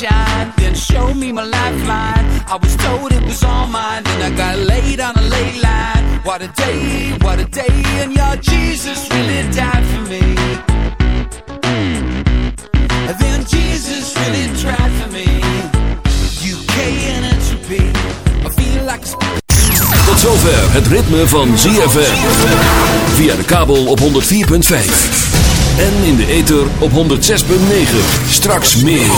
shine, then show me my lifeline. I was told it was all mine, then I got laid on a ley line. What a day, what a day, and your Jesus really died for me. And then Jesus really tried for me. UK and entropy, I feel like a Tot zover het ritme van ZFM. Via de kabel op 104.5. En in de ether op 106.9. Straks meer.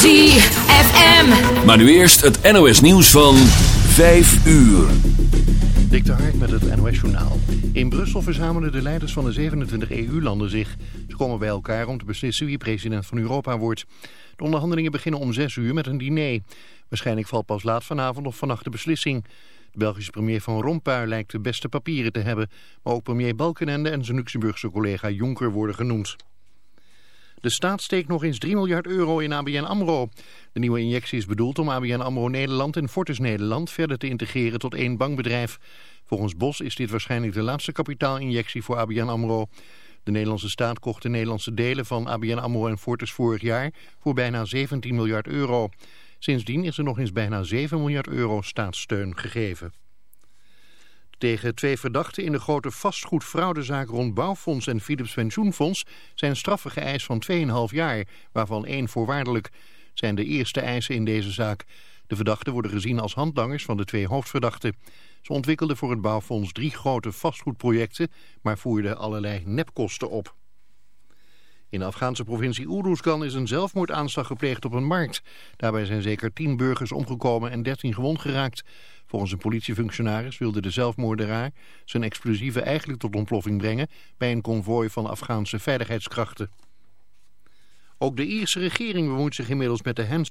ZFM. Maar nu eerst het NOS nieuws van 5 uur. Dik de Hark met het NOS-journaal. In Brussel verzamelen de leiders van de 27 EU-landen zich. Ze komen bij elkaar om te beslissen wie president van Europa wordt. De onderhandelingen beginnen om 6 uur met een diner. Waarschijnlijk valt pas laat vanavond of vannacht de beslissing. Belgische premier Van Rompuy lijkt de beste papieren te hebben. Maar ook premier Balkenende en zijn Luxemburgse collega Jonker worden genoemd. De staat steekt nog eens 3 miljard euro in ABN AMRO. De nieuwe injectie is bedoeld om ABN AMRO Nederland en Fortis Nederland verder te integreren tot één bankbedrijf. Volgens Bos is dit waarschijnlijk de laatste kapitaalinjectie voor ABN AMRO. De Nederlandse staat kocht de Nederlandse delen van ABN AMRO en Fortis vorig jaar voor bijna 17 miljard euro. Sindsdien is er nog eens bijna 7 miljard euro staatssteun gegeven. Tegen twee verdachten in de grote vastgoedfraudezaak rond Bouwfonds en Philips Pensioenfonds zijn straffen geëist van 2,5 jaar, waarvan één voorwaardelijk. zijn de eerste eisen in deze zaak. De verdachten worden gezien als handlangers van de twee hoofdverdachten. Ze ontwikkelden voor het Bouwfonds drie grote vastgoedprojecten, maar voerden allerlei nepkosten op. In de Afghaanse provincie Uruzgan is een zelfmoordaanslag gepleegd op een markt. Daarbij zijn zeker tien burgers omgekomen en dertien gewond geraakt. Volgens een politiefunctionaris wilde de zelfmoordenaar zijn explosieven eigenlijk tot ontploffing brengen bij een konvooi van Afghaanse veiligheidskrachten. Ook de Ierse regering bemoeit zich inmiddels met de hens.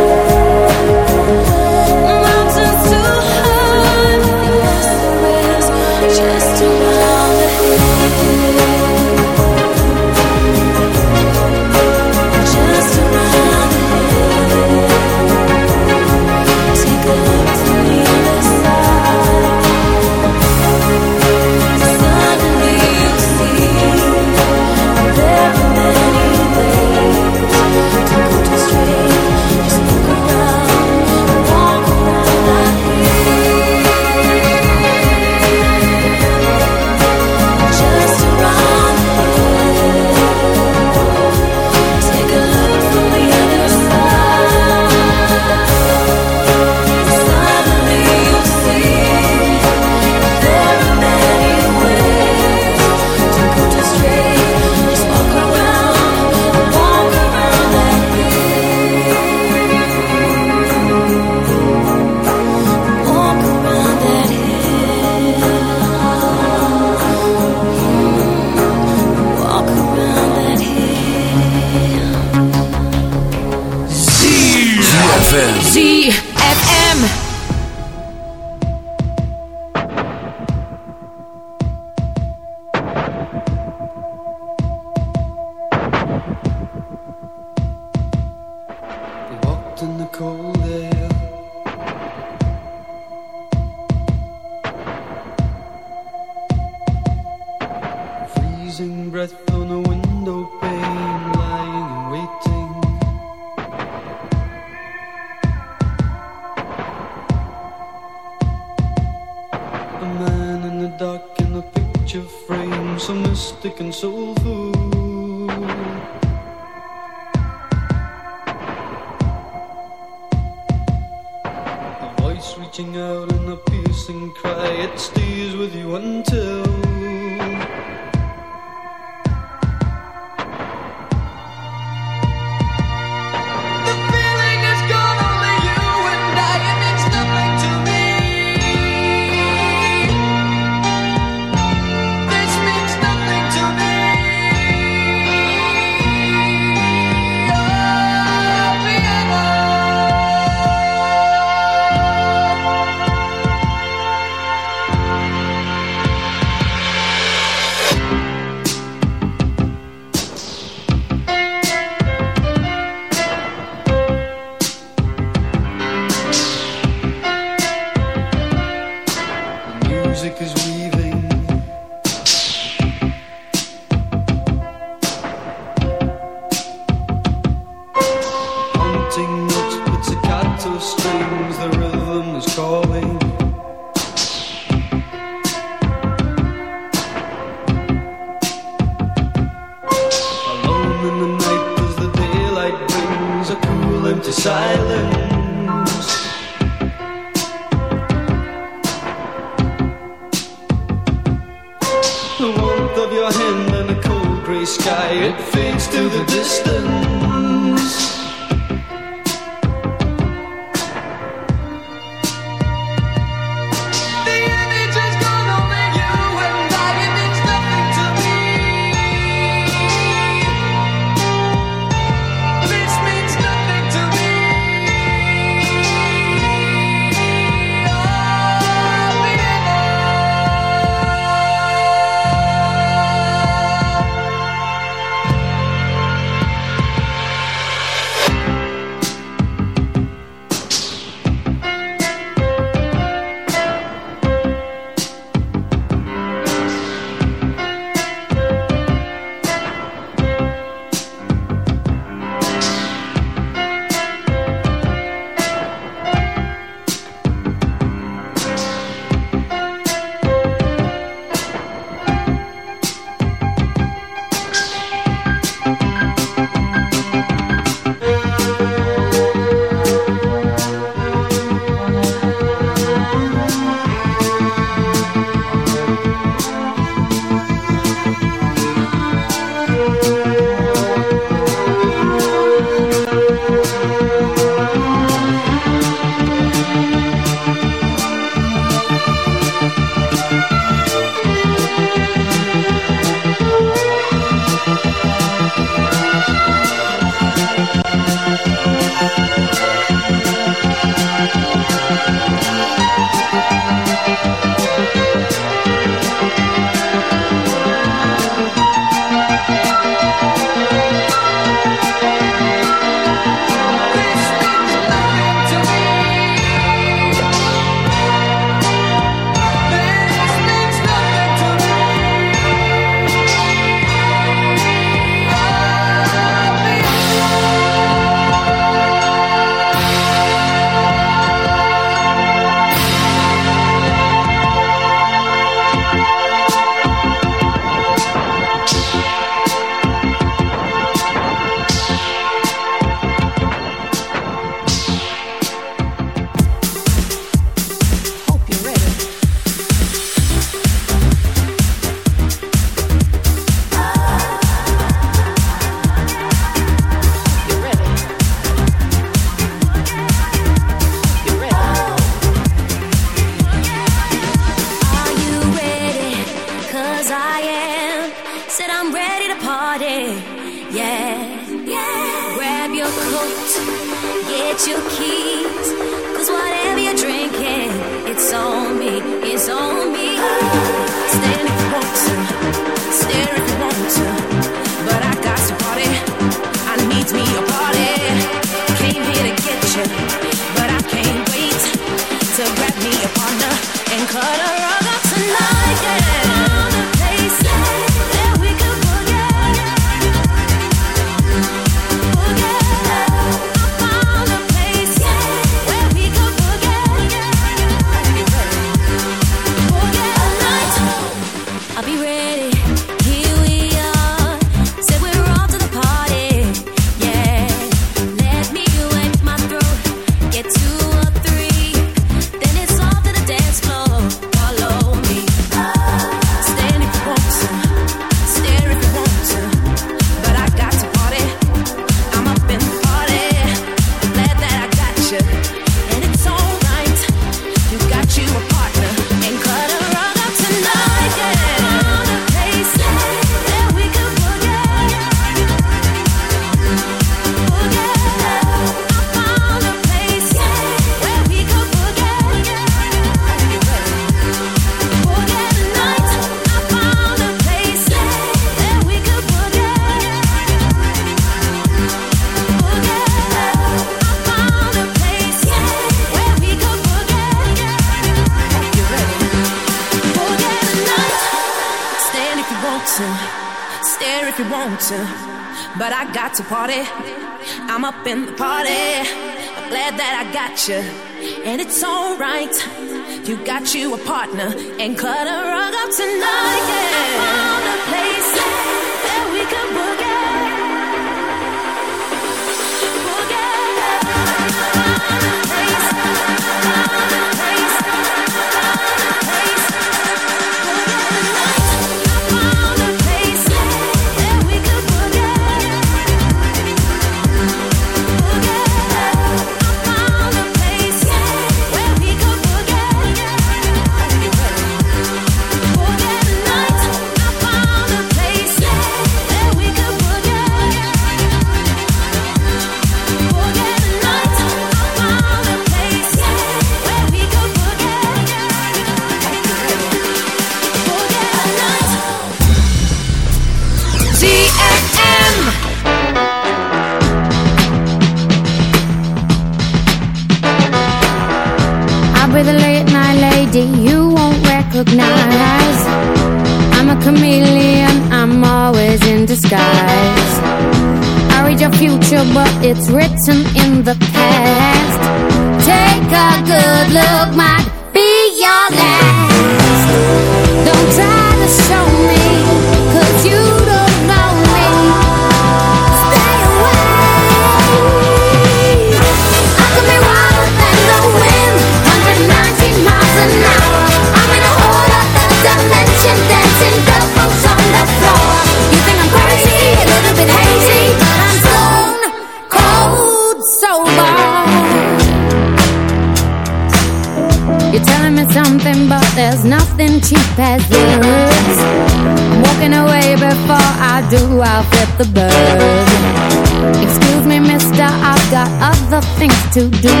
to do.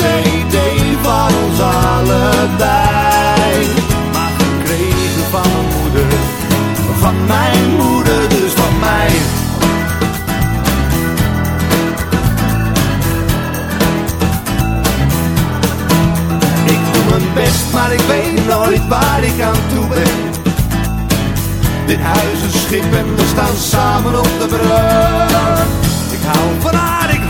CD van ons allebei. Maar gekregen van mijn moeder, van mijn moeder, dus van mij. Ik doe mijn best, maar ik weet nooit waar ik aan toe ben. Dit huis is schip en we staan samen op de brug. Ik hou van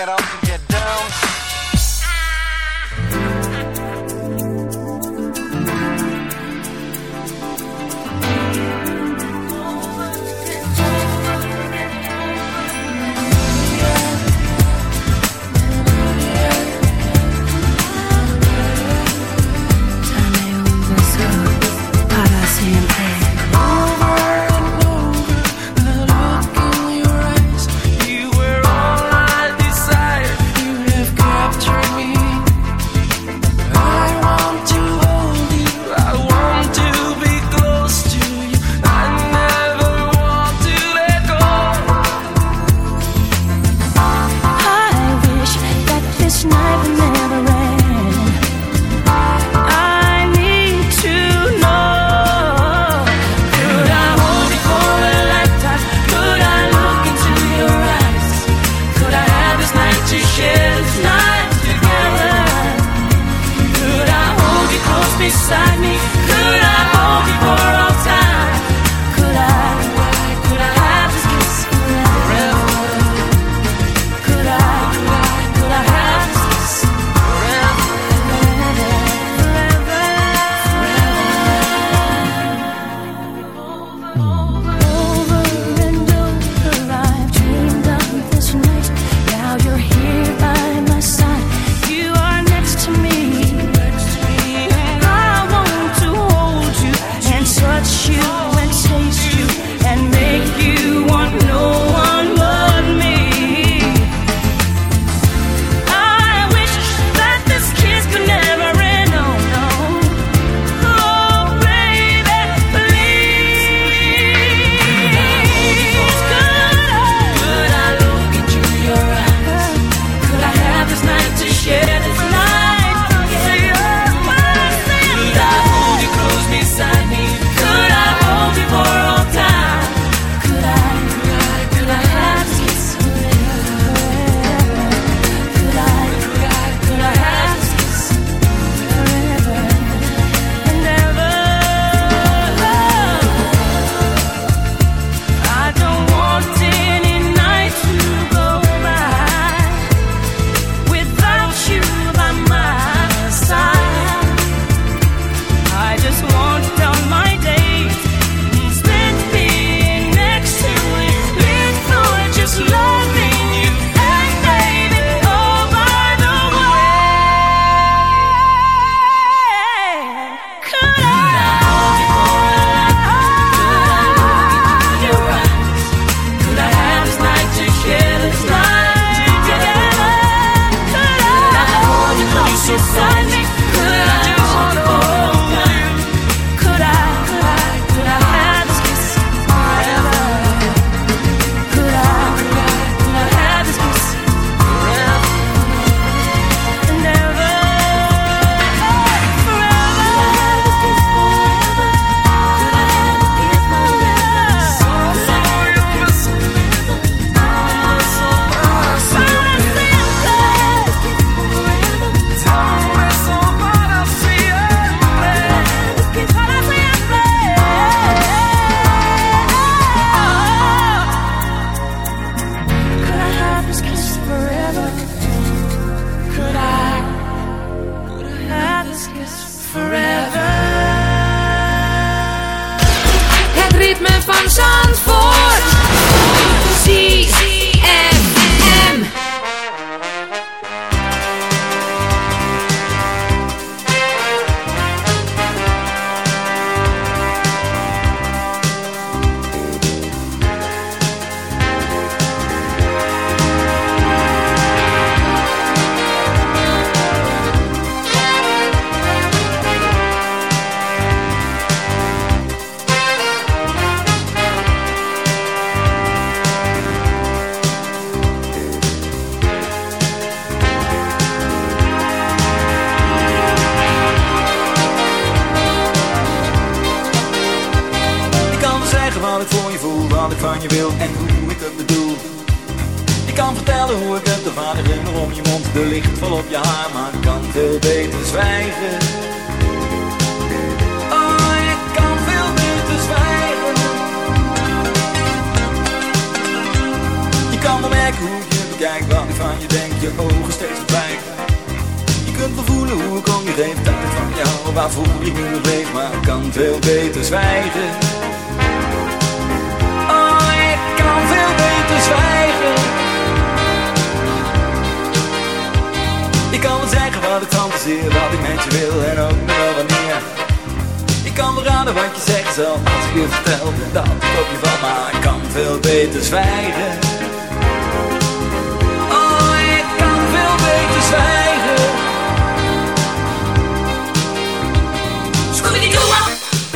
Get up shadows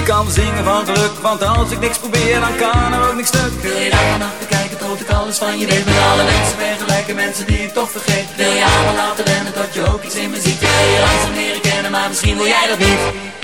kan zingen van geluk, want als ik niks probeer, dan kan er ook niks stuk. Wil je daar nacht bekijken tot ik alles van je weet? Met alle mensen vergelijken, mensen die ik toch vergeet. Wil je allemaal laten rennen tot je ook iets in me ziet? Wil je langzaam leren kennen, maar misschien wil jij dat niet.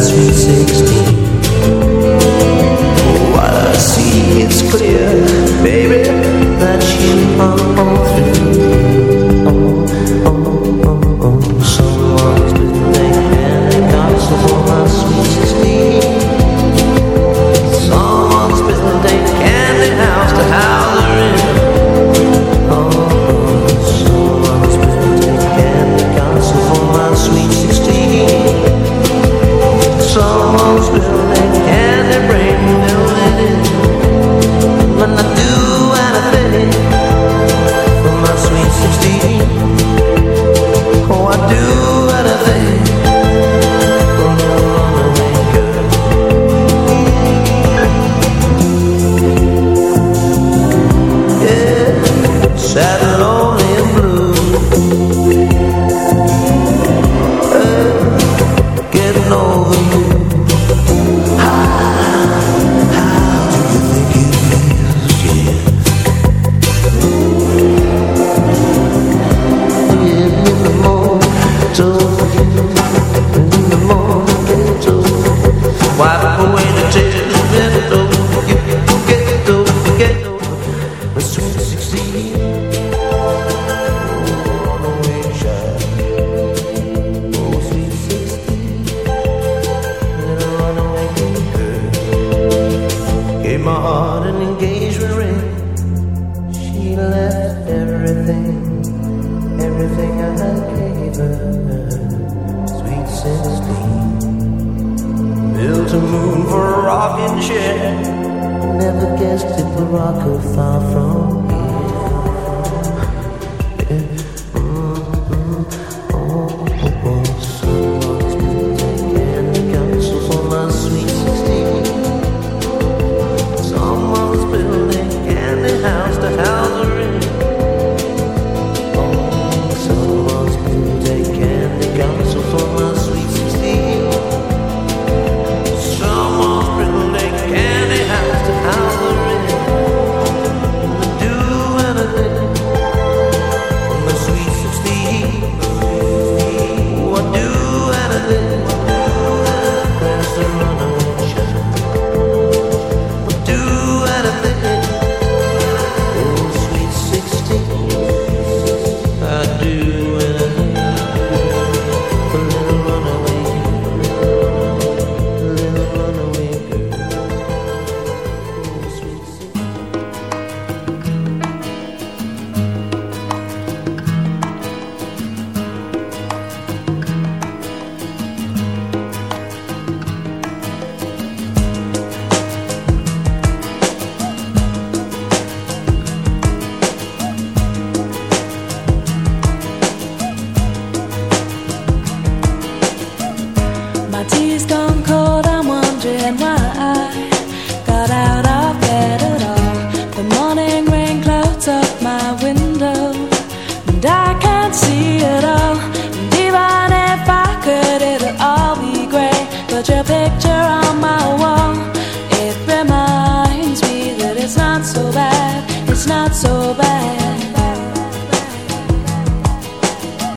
as we say. never guessed it would rock or far from here. Mm-hmm.